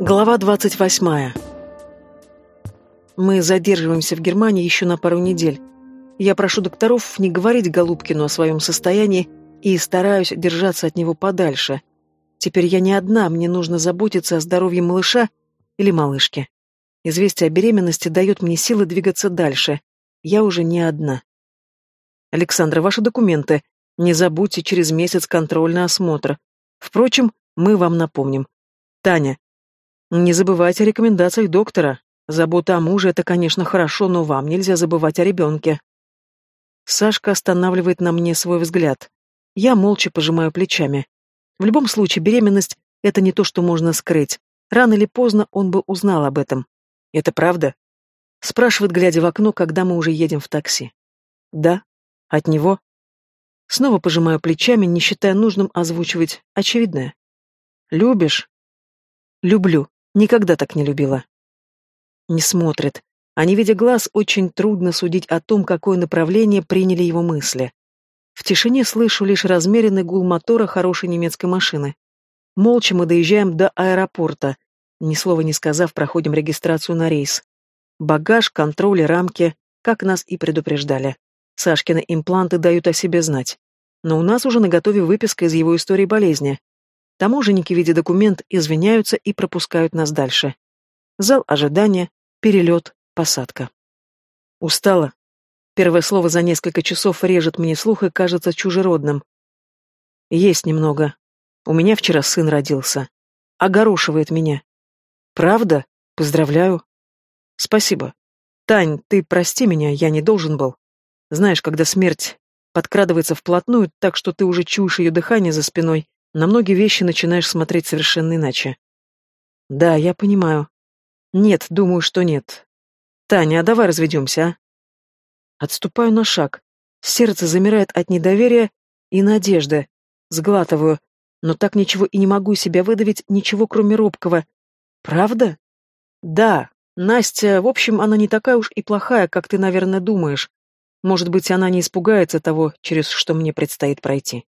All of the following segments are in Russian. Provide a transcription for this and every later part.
Глава 28. Мы задерживаемся в Германии еще на пару недель. Я прошу докторов не говорить Голубкину о своем состоянии и стараюсь держаться от него подальше. Теперь я не одна, мне нужно заботиться о здоровье малыша или малышки. Известие о беременности дает мне силы двигаться дальше. Я уже не одна. Александра, ваши документы. Не забудьте через месяц контрольный осмотр. Впрочем, мы вам напомним. Таня, не забывайте о рекомендациях доктора. Забота о муже — это, конечно, хорошо, но вам нельзя забывать о ребенке. Сашка останавливает на мне свой взгляд. Я молча пожимаю плечами. В любом случае, беременность — это не то, что можно скрыть. Рано или поздно он бы узнал об этом. Это правда? Спрашивает, глядя в окно, когда мы уже едем в такси. Да. От него? Снова пожимаю плечами, не считая нужным озвучивать очевидное. Любишь? Люблю. Никогда так не любила. Не смотрит. А не видя глаз, очень трудно судить о том, какое направление приняли его мысли. В тишине слышу лишь размеренный гул мотора хорошей немецкой машины. Молча мы доезжаем до аэропорта. Ни слова не сказав, проходим регистрацию на рейс. Багаж, контроль и рамки, как нас и предупреждали. Сашкины импланты дают о себе знать. Но у нас уже наготове выписка из его истории болезни. Таможенники, видя документ, извиняются и пропускают нас дальше. Зал ожидания, перелет, посадка. Устала. Первое слово за несколько часов режет мне слух и кажется чужеродным. Есть немного. У меня вчера сын родился. Огорошивает меня. Правда? Поздравляю. Спасибо. Тань, ты прости меня, я не должен был. Знаешь, когда смерть подкрадывается вплотную, так что ты уже чуешь ее дыхание за спиной, на многие вещи начинаешь смотреть совершенно иначе. Да, я понимаю. Нет, думаю, что нет. Таня, а давай разведемся, а? Отступаю на шаг. Сердце замирает от недоверия и надежды. Сглатываю, но так ничего и не могу себя выдавить, ничего кроме робкого. Правда? Да, Настя, в общем, она не такая уж и плохая, как ты, наверное, думаешь. Может быть, она не испугается того, через что мне предстоит пройти.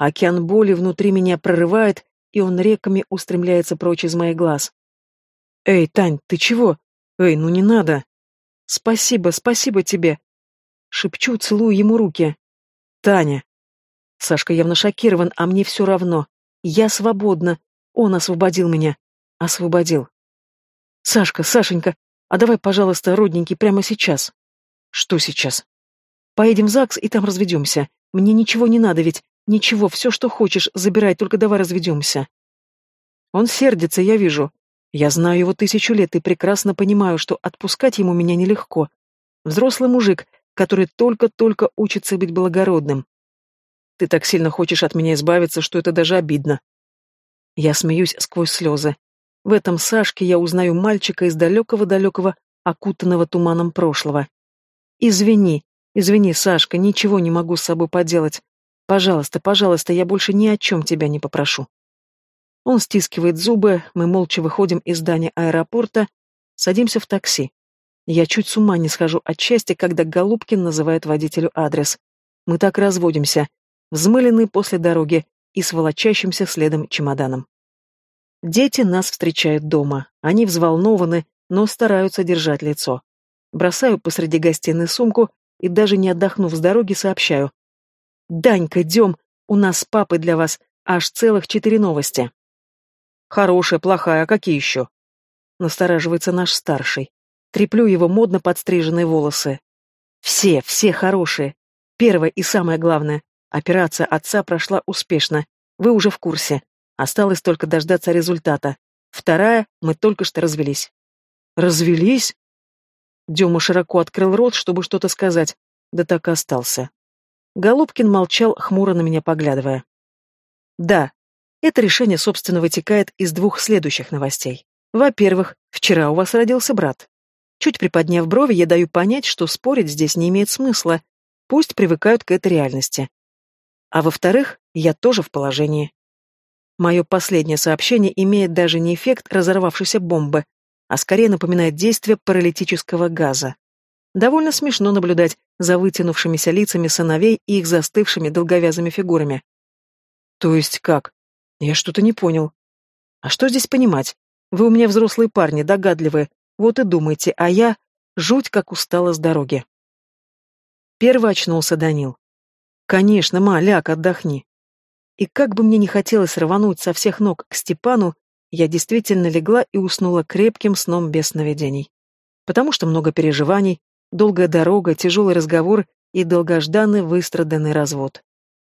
Океан боли внутри меня прорывает, и он реками устремляется прочь из моих глаз. «Эй, Тань, ты чего? Эй, ну не надо!» «Спасибо, спасибо тебе!» Шепчу, целую ему руки. «Таня!» Сашка явно шокирован, а мне все равно. Я свободна. Он освободил меня. Освободил. «Сашка, Сашенька, а давай, пожалуйста, родненький, прямо сейчас». Что сейчас? Поедем в ЗАГС и там разведемся. Мне ничего не надо ведь. Ничего, все, что хочешь, забирай, только давай разведемся. Он сердится, я вижу. Я знаю его тысячу лет и прекрасно понимаю, что отпускать ему меня нелегко. Взрослый мужик, который только-только учится быть благородным. Ты так сильно хочешь от меня избавиться, что это даже обидно. Я смеюсь сквозь слезы. В этом Сашке я узнаю мальчика из далекого-далекого, окутанного туманом прошлого. Извини, извини, Сашка, ничего не могу с собой поделать. Пожалуйста, пожалуйста, я больше ни о чем тебя не попрошу. Он стискивает зубы, мы молча выходим из здания аэропорта, садимся в такси. Я чуть с ума не схожу от счастья, когда Голубкин называет водителю адрес. Мы так разводимся, взмыленные после дороги и с волочащимся следом чемоданом. Дети нас встречают дома. Они взволнованы, но стараются держать лицо. Бросаю посреди гостиной сумку и, даже не отдохнув с дороги, сообщаю. «Данька, идем, у нас с папой для вас аж целых четыре новости». «Хорошая, плохая, а какие еще?» Настораживается наш старший. Треплю его модно подстриженные волосы. «Все, все хорошие. Первое и самое главное. Операция отца прошла успешно. Вы уже в курсе. Осталось только дождаться результата. Вторая, мы только что развелись». «Развелись?» Дема широко открыл рот, чтобы что-то сказать, да так и остался. Голубкин молчал, хмуро на меня поглядывая. Да, это решение, собственно, вытекает из двух следующих новостей. Во-первых, вчера у вас родился брат. Чуть приподняв брови, я даю понять, что спорить здесь не имеет смысла. Пусть привыкают к этой реальности. А во-вторых, я тоже в положении. Мое последнее сообщение имеет даже не эффект разорвавшейся бомбы, а скорее напоминает действие паралитического газа. Довольно смешно наблюдать за вытянувшимися лицами сыновей и их застывшими долговязыми фигурами. То есть как? Я что-то не понял. А что здесь понимать? Вы у меня взрослые парни, догадливые, вот и думайте, а я жуть как устала с дороги. Первый очнулся Данил. Конечно, ма, ляг, отдохни. И как бы мне не хотелось рвануть со всех ног к Степану, я действительно легла и уснула крепким сном без сновидений. Потому что много переживаний, долгая дорога, тяжелый разговор и долгожданный выстраданный развод.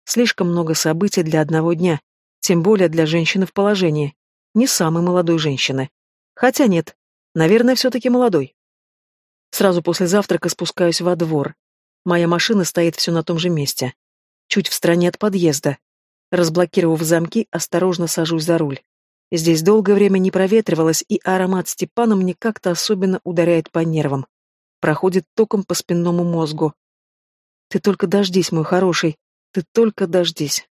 Слишком много событий для одного дня, тем более для женщины в положении. Не самой молодой женщины. Хотя нет, наверное, все-таки молодой. Сразу после завтрака спускаюсь во двор. Моя машина стоит все на том же месте. Чуть в стороне от подъезда. Разблокировав замки, осторожно сажусь за руль. Здесь долгое время не проветривалось, и аромат Степана мне как-то особенно ударяет по нервам. Проходит током по спинному мозгу. Ты только дождись, мой хороший, ты только дождись.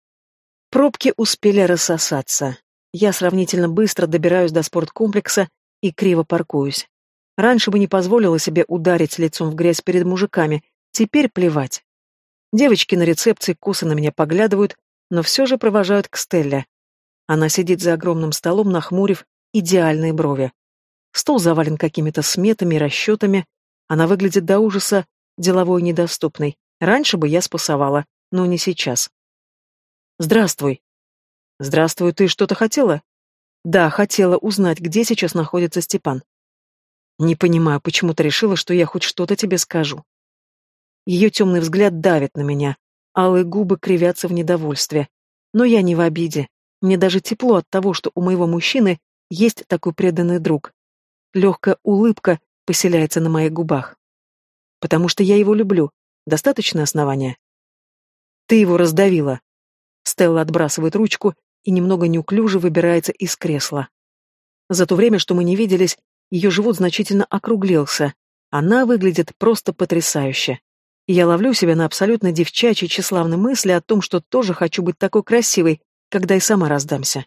Пробки успели рассосаться. Я сравнительно быстро добираюсь до спорткомплекса и криво паркуюсь. Раньше бы не позволила себе ударить лицом в грязь перед мужиками, теперь плевать. Девочки на рецепции косо на меня поглядывают, но все же провожают к Стелле. Она сидит за огромным столом, нахмурив идеальные брови. Стол завален какими-то сметами и расчетами. Она выглядит до ужаса деловой и недоступной. Раньше бы я спасовала, но не сейчас. «Здравствуй». «Здравствуй, ты что-то хотела?» «Да, хотела узнать, где сейчас находится Степан». «Не понимаю, почему ты решила, что я хоть что-то тебе скажу». Ее темный взгляд давит на меня, Алые губы кривятся в недовольстве. Но я не в обиде. Мне даже тепло от того, что у моего мужчины есть такой преданный друг. Легкая улыбка поселяется на моих губах. Потому что я его люблю. Достаточное основание. Ты его раздавила. Стелла отбрасывает ручку и немного неуклюже выбирается из кресла. За то время, что мы не виделись, ее живот значительно округлился. Она выглядит просто потрясающе я ловлю себя на абсолютно девчачьей тщеславной мысли о том, что тоже хочу быть такой красивой, когда и сама раздамся.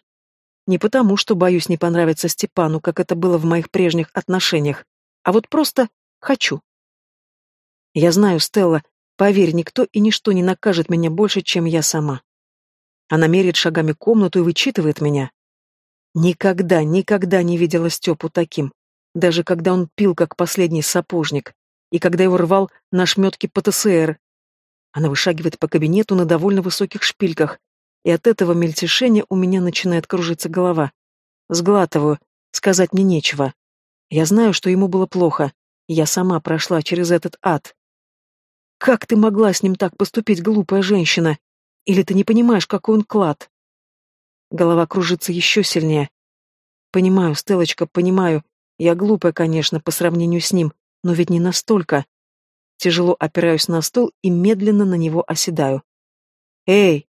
Не потому, что боюсь не понравиться Степану, как это было в моих прежних отношениях, а вот просто хочу. Я знаю, Стелла, поверь, никто и ничто не накажет меня больше, чем я сама. Она меряет шагами комнату и вычитывает меня. Никогда, никогда не видела Степу таким, даже когда он пил, как последний сапожник и когда его рвал на шметке ПТСР. Она вышагивает по кабинету на довольно высоких шпильках, и от этого мельтешения у меня начинает кружиться голова. Сглатываю, сказать мне нечего. Я знаю, что ему было плохо, я сама прошла через этот ад. Как ты могла с ним так поступить, глупая женщина? Или ты не понимаешь, какой он клад? Голова кружится еще сильнее. Понимаю, Стелочка, понимаю. Я глупая, конечно, по сравнению с ним, но ведь не настолько. Тяжело опираюсь на стол и медленно на него оседаю. «Эй,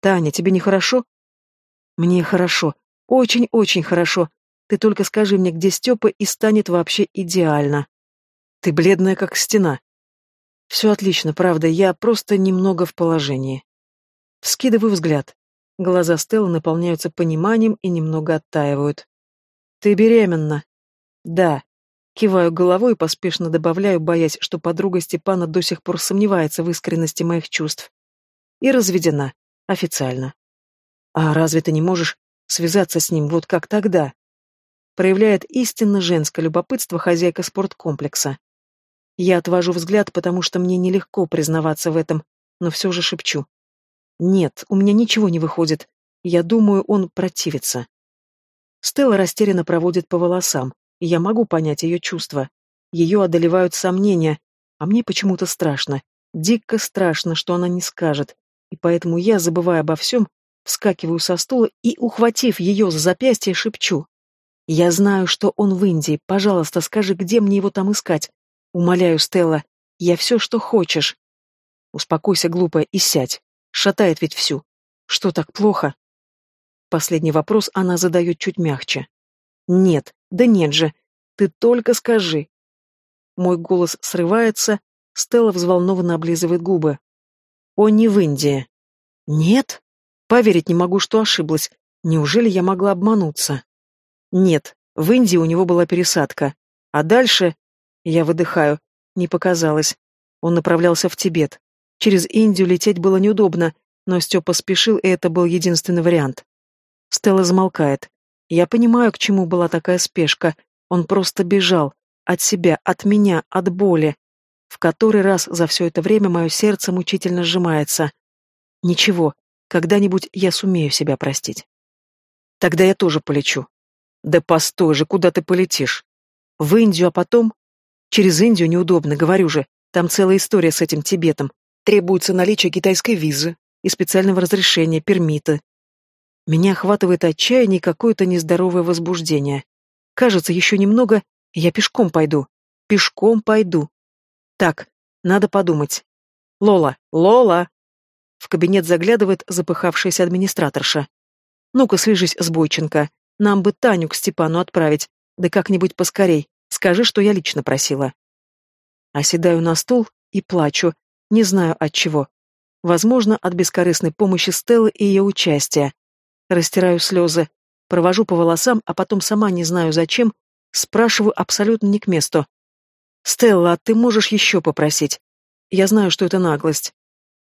Таня, тебе нехорошо?» «Мне хорошо. Очень-очень хорошо. Ты только скажи мне, где Степа, и станет вообще идеально. Ты бледная, как стена. Все отлично, правда, я просто немного в положении. Вскидываю взгляд. Глаза Стеллы наполняются пониманием и немного оттаивают. Ты беременна? Да. Киваю головой и поспешно добавляю, боясь, что подруга Степана до сих пор сомневается в искренности моих чувств. И разведена. Официально. А разве ты не можешь связаться с ним вот как тогда? Проявляет истинно женское любопытство хозяйка спорткомплекса. Я отвожу взгляд, потому что мне нелегко признаваться в этом, но все же шепчу. Нет, у меня ничего не выходит. Я думаю, он противится. Стелла растерянно проводит по волосам я могу понять ее чувства. Ее одолевают сомнения, а мне почему-то страшно, дико страшно, что она не скажет, и поэтому я, забывая обо всем, вскакиваю со стула и, ухватив ее за запястье, шепчу. «Я знаю, что он в Индии. Пожалуйста, скажи, где мне его там искать? Умоляю, Стелла, я все, что хочешь». Успокойся, глупая, и сядь. Шатает ведь всю. Что так плохо? Последний вопрос она задает чуть мягче. Нет, да нет же, ты только скажи. Мой голос срывается, Стелла взволнованно облизывает губы. О, не в Индии. Нет? Поверить не могу, что ошиблась. Неужели я могла обмануться? Нет, в Индии у него была пересадка. А дальше... Я выдыхаю. Не показалось. Он направлялся в Тибет. Через Индию лететь было неудобно, но Степа спешил, и это был единственный вариант. Стелла замолкает. Я понимаю, к чему была такая спешка. Он просто бежал. От себя, от меня, от боли. В который раз за все это время мое сердце мучительно сжимается. Ничего, когда-нибудь я сумею себя простить. Тогда я тоже полечу. Да постой же, куда ты полетишь? В Индию, а потом... Через Индию неудобно, говорю же. Там целая история с этим Тибетом. Требуется наличие китайской визы и специального разрешения, пермита. Меня охватывает отчаяние и какое-то нездоровое возбуждение. Кажется, еще немного, я пешком пойду. Пешком пойду. Так, надо подумать. Лола, Лола! В кабинет заглядывает запыхавшаяся администраторша. Ну-ка, свяжись с Бойченко. Нам бы Таню к Степану отправить. Да как-нибудь поскорей. Скажи, что я лично просила. Оседаю на стул и плачу, не знаю от чего. Возможно, от бескорыстной помощи Стеллы и ее участия. Растираю слезы, провожу по волосам, а потом сама не знаю зачем, спрашиваю абсолютно не к месту. «Стелла, а ты можешь еще попросить? Я знаю, что это наглость.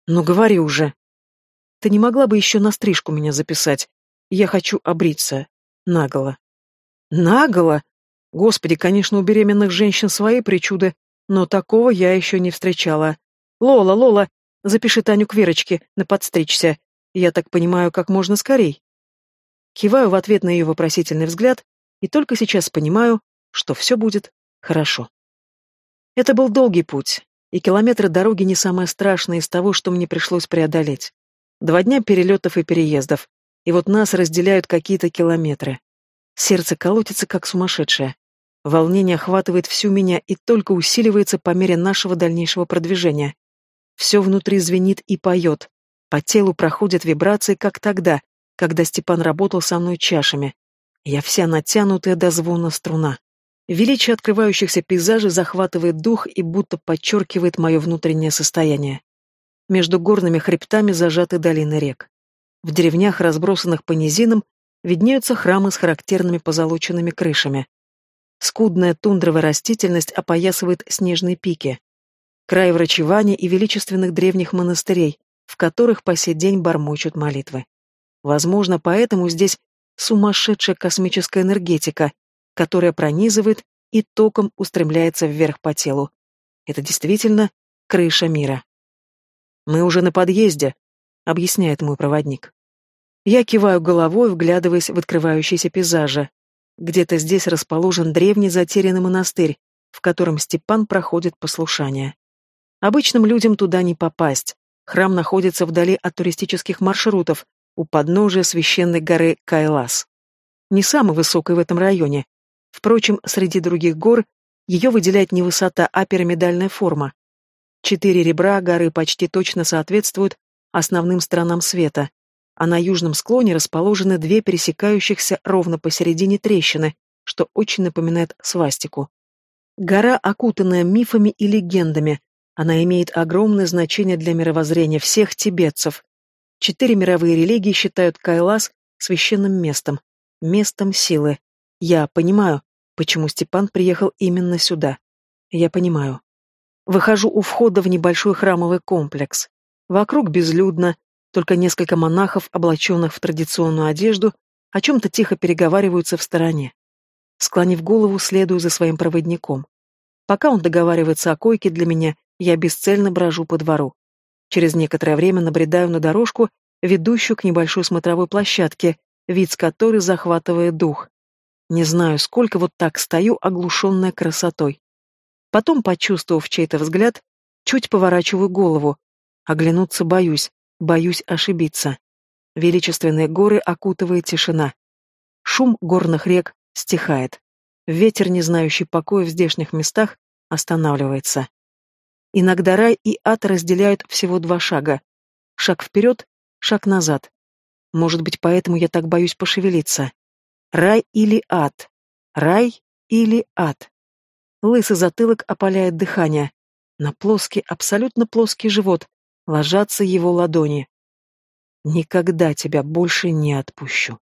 Но говори уже. Ты не могла бы еще на стрижку меня записать? Я хочу обриться. Наголо». «Наголо? Господи, конечно, у беременных женщин свои причуды, но такого я еще не встречала. Лола, Лола, запиши Таню к Верочке на подстричься. Я так понимаю, как можно скорей. Киваю в ответ на ее вопросительный взгляд и только сейчас понимаю, что все будет хорошо. Это был долгий путь, и километры дороги не самое страшное из того, что мне пришлось преодолеть. Два дня перелетов и переездов, и вот нас разделяют какие-то километры. Сердце колотится, как сумасшедшее. Волнение охватывает всю меня и только усиливается по мере нашего дальнейшего продвижения. Все внутри звенит и поет. По телу проходят вибрации, как тогда, когда Степан работал со мной чашами. Я вся натянутая до звона струна. Величие открывающихся пейзажей захватывает дух и будто подчеркивает мое внутреннее состояние. Между горными хребтами зажаты долины рек. В деревнях, разбросанных по низинам, виднеются храмы с характерными позолоченными крышами. Скудная тундровая растительность опоясывает снежные пики. Край врачевания и величественных древних монастырей, в которых по сей день бормочут молитвы. Возможно, поэтому здесь сумасшедшая космическая энергетика, которая пронизывает и током устремляется вверх по телу. Это действительно крыша мира. «Мы уже на подъезде», — объясняет мой проводник. Я киваю головой, вглядываясь в открывающиеся пейзажи. Где-то здесь расположен древний затерянный монастырь, в котором Степан проходит послушание. Обычным людям туда не попасть. Храм находится вдали от туристических маршрутов, у подножия священной горы Кайлас. Не самой высокой в этом районе. Впрочем, среди других гор ее выделяет не высота, а пирамидальная форма. Четыре ребра горы почти точно соответствуют основным сторонам света, а на южном склоне расположены две пересекающихся ровно посередине трещины, что очень напоминает свастику. Гора, окутанная мифами и легендами, она имеет огромное значение для мировоззрения всех тибетцев. Четыре мировые религии считают Кайлас священным местом, местом силы. Я понимаю, почему Степан приехал именно сюда. Я понимаю. Выхожу у входа в небольшой храмовый комплекс. Вокруг безлюдно, только несколько монахов, облаченных в традиционную одежду, о чем-то тихо переговариваются в стороне. Склонив голову, следую за своим проводником. Пока он договаривается о койке для меня, я бесцельно брожу по двору. Через некоторое время набредаю на дорожку, ведущую к небольшой смотровой площадке, вид с которой захватывает дух. Не знаю, сколько вот так стою, оглушенная красотой. Потом, почувствовав чей-то взгляд, чуть поворачиваю голову. Оглянуться боюсь. Боюсь ошибиться. Величественные горы окутывает тишина. Шум горных рек стихает. Ветер, не знающий покоя в здешних местах, останавливается. Иногда рай и ад разделяют всего два шага. Шаг вперед, шаг назад. Может быть, поэтому я так боюсь пошевелиться. Рай или ад? Рай или ад? Лысый затылок опаляет дыхание. На плоский, абсолютно плоский живот ложатся его ладони. Никогда тебя больше не отпущу.